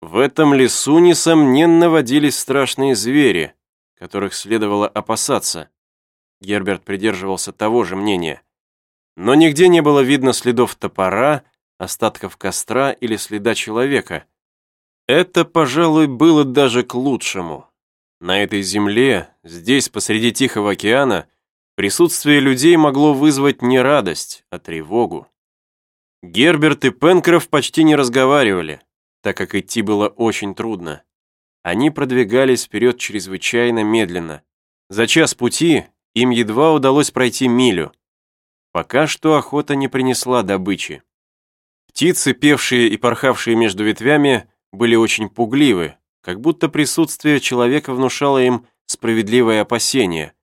В этом лесу, несомненно, водились страшные звери, которых следовало опасаться. Герберт придерживался того же мнения. Но нигде не было видно следов топора, остатков костра или следа человека. Это, пожалуй, было даже к лучшему. На этой земле, здесь, посреди Тихого океана, присутствие людей могло вызвать не радость, а тревогу. Герберт и Пенкроф почти не разговаривали, так как идти было очень трудно. Они продвигались вперед чрезвычайно медленно. За час пути им едва удалось пройти милю. Пока что охота не принесла добычи. Птицы, певшие и порхавшие между ветвями, были очень пугливы, как будто присутствие человека внушало им справедливое опасение.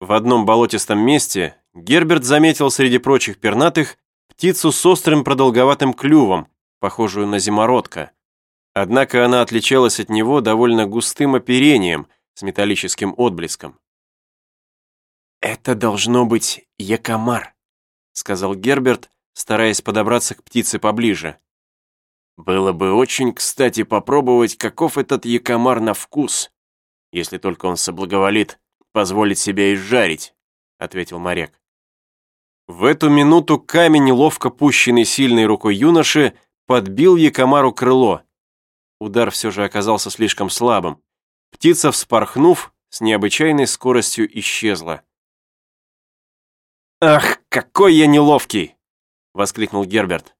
В одном болотистом месте Герберт заметил среди прочих пернатых птицу с острым продолговатым клювом, похожую на зимородка. Однако она отличалась от него довольно густым оперением с металлическим отблеском. «Это должно быть якомар», — сказал Герберт, стараясь подобраться к птице поближе. Было бы очень кстати попробовать, каков этот якомар на вкус, если только он соблаговолит позволить себе изжарить, ответил моряк. В эту минуту камень, ловко пущенный сильной рукой юноши, подбил якомару крыло. Удар все же оказался слишком слабым. Птица, вспорхнув, с необычайной скоростью исчезла. «Ах, какой я неловкий!» — воскликнул Герберт.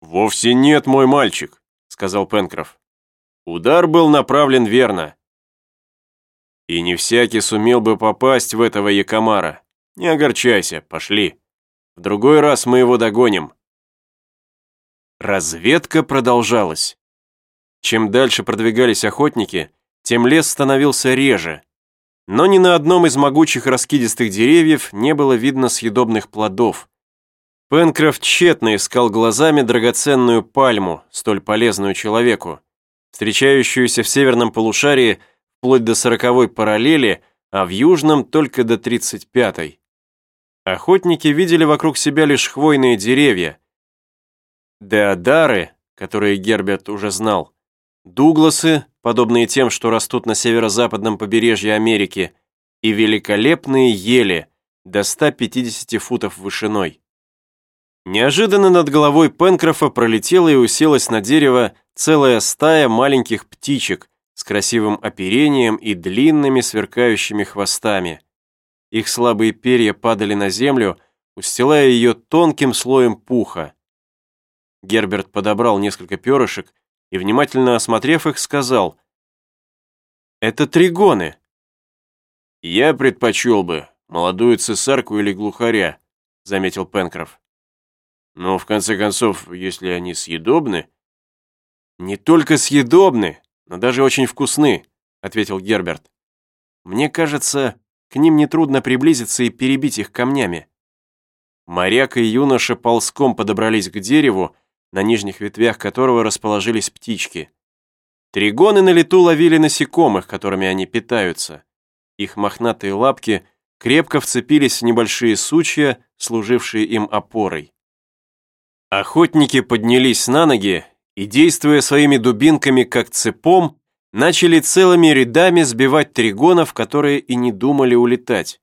«Вовсе нет, мой мальчик», — сказал Пенкроф. «Удар был направлен верно. И не всякий сумел бы попасть в этого якомара. Не огорчайся, пошли. В другой раз мы его догоним». Разведка продолжалась. Чем дальше продвигались охотники, тем лес становился реже. Но ни на одном из могучих раскидистых деревьев не было видно съедобных плодов. Пенкрофт тщетно искал глазами драгоценную пальму, столь полезную человеку, встречающуюся в северном полушарии вплоть до сороковой параллели, а в южном только до тридцать пятой. Охотники видели вокруг себя лишь хвойные деревья. Деодары, которые Герберт уже знал, Дугласы, подобные тем, что растут на северо-западном побережье Америки, и великолепные ели до 150 футов вышиной. Неожиданно над головой Пенкрофа пролетела и уселась на дерево целая стая маленьких птичек с красивым оперением и длинными сверкающими хвостами. Их слабые перья падали на землю, устилая ее тонким слоем пуха. Герберт подобрал несколько перышек и, внимательно осмотрев их, сказал «Это тригоны». «Я предпочел бы молодую цесарку или глухаря», заметил Пенкроф. Но, в конце концов, если они съедобны... Не только съедобны, но даже очень вкусны, ответил Герберт. Мне кажется, к ним нетрудно приблизиться и перебить их камнями. Моряк и юноша ползком подобрались к дереву, на нижних ветвях которого расположились птички. Тригоны на лету ловили насекомых, которыми они питаются. Их мохнатые лапки крепко вцепились в небольшие сучья, служившие им опорой. Охотники поднялись на ноги и, действуя своими дубинками как цепом, начали целыми рядами сбивать тригонов, которые и не думали улетать.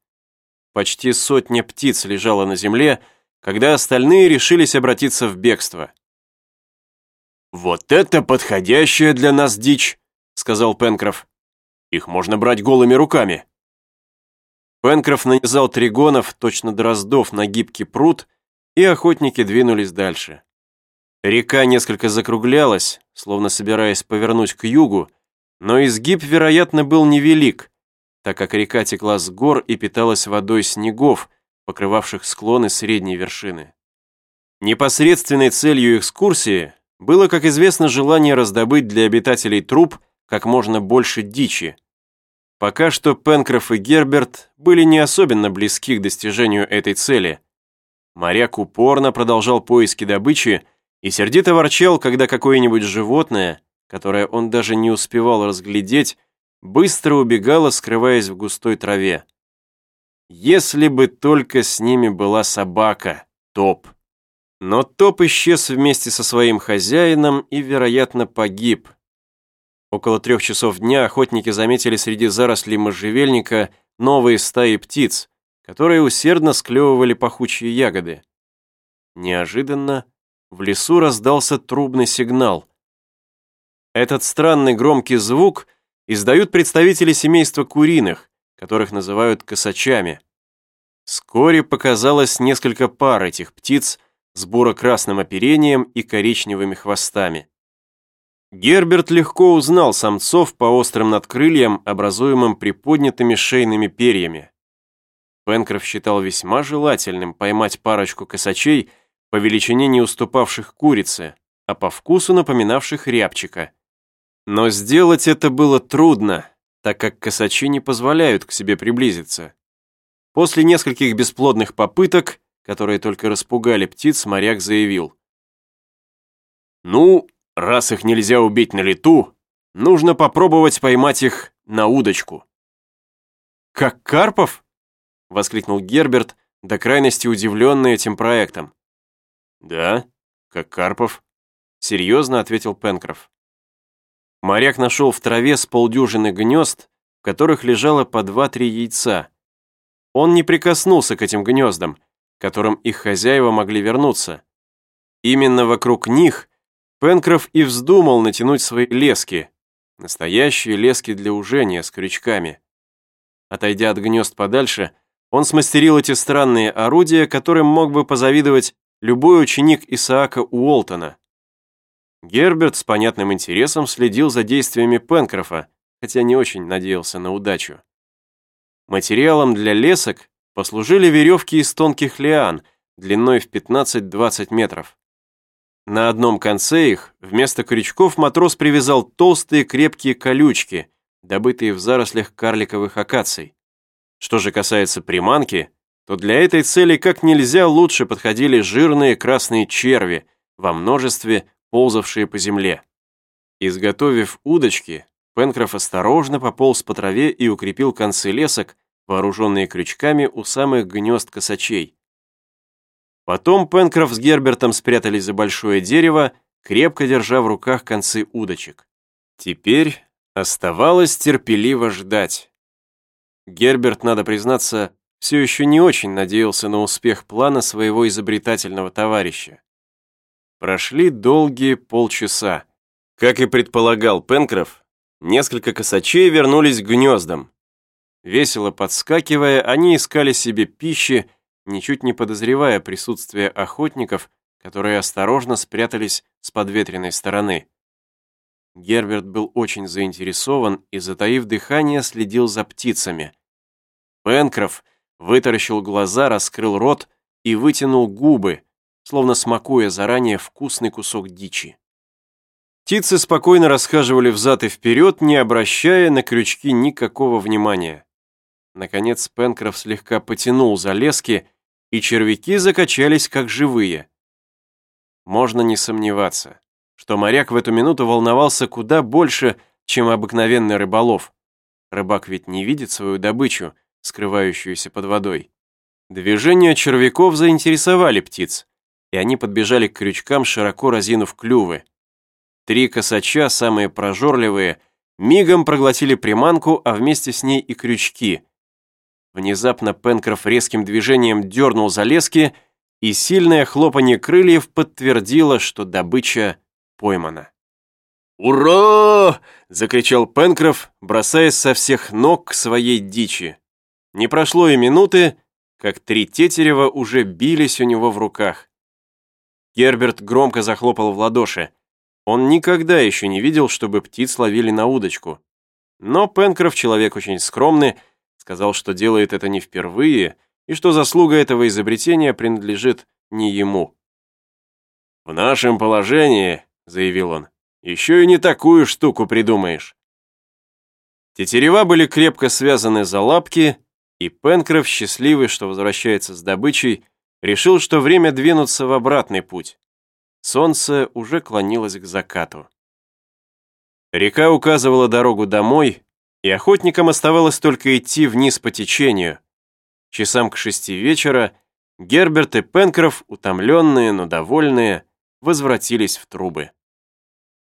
Почти сотня птиц лежала на земле, когда остальные решились обратиться в бегство. «Вот это подходящая для нас дичь», — сказал Пенкроф. «Их можно брать голыми руками». Пенкроф нанизал тригонов, точно дроздов, на гибкий пруд и охотники двинулись дальше. Река несколько закруглялась, словно собираясь повернуть к югу, но изгиб, вероятно, был невелик, так как река текла с гор и питалась водой снегов, покрывавших склоны средней вершины. Непосредственной целью экскурсии было, как известно, желание раздобыть для обитателей труп как можно больше дичи. Пока что Пенкроф и Герберт были не особенно близки к достижению этой цели – Моряк упорно продолжал поиски добычи и сердито ворчал, когда какое-нибудь животное, которое он даже не успевал разглядеть, быстро убегало, скрываясь в густой траве. Если бы только с ними была собака, Топ. Но Топ исчез вместе со своим хозяином и, вероятно, погиб, Около трех часов дня охотники заметили среди зарослей можжевельника новые стаи птиц, которые усердно склевывали пахучие ягоды. Неожиданно в лесу раздался трубный сигнал. Этот странный громкий звук издают представители семейства куриных, которых называют косачами. Вскоре показалось несколько пар этих птиц с буро-красным оперением и коричневыми хвостами. Герберт легко узнал самцов по острым надкрыльям, образуемым приподнятыми шейными перьями. Пенкроф считал весьма желательным поймать парочку косачей по величине не уступавших курице, а по вкусу напоминавших рябчика. Но сделать это было трудно, так как косачи не позволяют к себе приблизиться. После нескольких бесплодных попыток, которые только распугали птиц, моряк заявил. «Ну, Раз их нельзя убить на лету, нужно попробовать поймать их на удочку. «Как Карпов?» — воскликнул Герберт, до крайности удивленный этим проектом. «Да, как Карпов», — серьезно ответил Пенкроф. Моряк нашел в траве с полдюжины гнезд, в которых лежало по два-три яйца. Он не прикоснулся к этим гнездам, которым их хозяева могли вернуться. Именно вокруг них Пенкроф и вздумал натянуть свои лески, настоящие лески для ужения с крючками. Отойдя от гнезд подальше, он смастерил эти странные орудия, которым мог бы позавидовать любой ученик Исаака Уолтона. Герберт с понятным интересом следил за действиями Пенкрофа, хотя не очень надеялся на удачу. Материалом для лесок послужили веревки из тонких лиан длиной в 15-20 метров. На одном конце их вместо крючков матрос привязал толстые крепкие колючки, добытые в зарослях карликовых акаций. Что же касается приманки, то для этой цели как нельзя лучше подходили жирные красные черви, во множестве ползавшие по земле. Изготовив удочки, Пенкроф осторожно пополз по траве и укрепил концы лесок, вооруженные крючками у самых гнезд косачей. Потом Пенкроф с Гербертом спрятались за большое дерево, крепко держа в руках концы удочек. Теперь оставалось терпеливо ждать. Герберт, надо признаться, все еще не очень надеялся на успех плана своего изобретательного товарища. Прошли долгие полчаса. Как и предполагал Пенкроф, несколько косачей вернулись к гнездам. Весело подскакивая, они искали себе пищи, ничуть не подозревая присутствие охотников, которые осторожно спрятались с подветренной стороны. Герберт был очень заинтересован и, затаив дыхание, следил за птицами. Пенкроф вытаращил глаза, раскрыл рот и вытянул губы, словно смакуя заранее вкусный кусок дичи. Птицы спокойно расхаживали взад и вперед, не обращая на крючки никакого внимания. Наконец Пенкроф слегка потянул за лески, и червяки закачались как живые. Можно не сомневаться, что моряк в эту минуту волновался куда больше, чем обыкновенный рыболов. Рыбак ведь не видит свою добычу, скрывающуюся под водой. Движения червяков заинтересовали птиц, и они подбежали к крючкам, широко разинув клювы. Три косача, самые прожорливые, мигом проглотили приманку, а вместе с ней и крючки – Внезапно Пенкроф резким движением дернул за лески, и сильное хлопанье крыльев подтвердило, что добыча поймана. «Ура!» — закричал Пенкроф, бросаясь со всех ног к своей дичи. Не прошло и минуты, как три тетерева уже бились у него в руках. Герберт громко захлопал в ладоши. Он никогда еще не видел, чтобы птиц ловили на удочку. Но Пенкроф, человек очень скромный, Сказал, что делает это не впервые, и что заслуга этого изобретения принадлежит не ему. «В нашем положении», — заявил он, — «еще и не такую штуку придумаешь». Тетерева были крепко связаны за лапки, и Пенкроф, счастливый, что возвращается с добычей, решил, что время двинуться в обратный путь. Солнце уже клонилось к закату. Река указывала дорогу домой, и охотникам оставалось только идти вниз по течению. Часам к шести вечера Герберт и Пенкроф, утомленные, но довольные, возвратились в трубы.